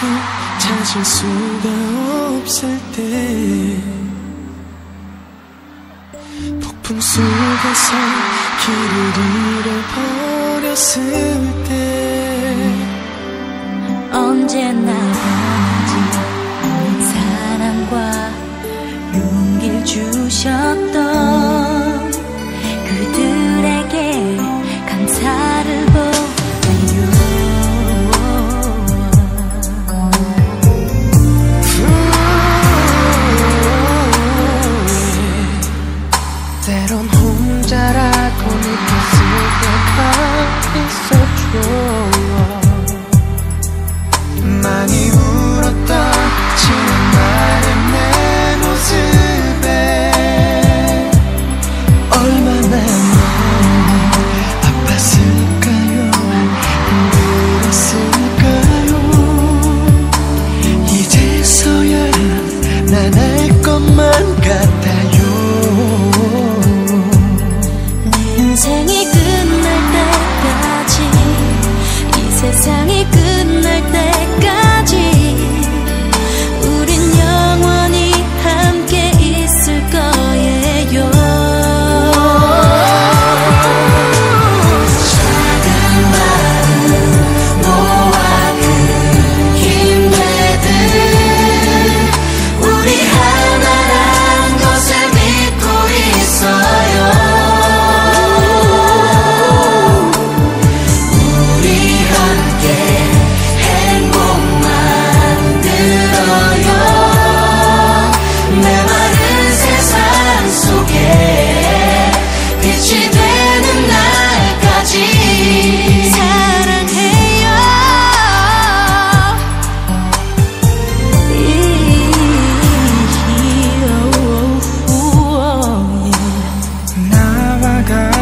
곳을 찾을 수가 없을 때 폭풍 속에서 길을 잃어버렸을 때 언제나 is so true. sky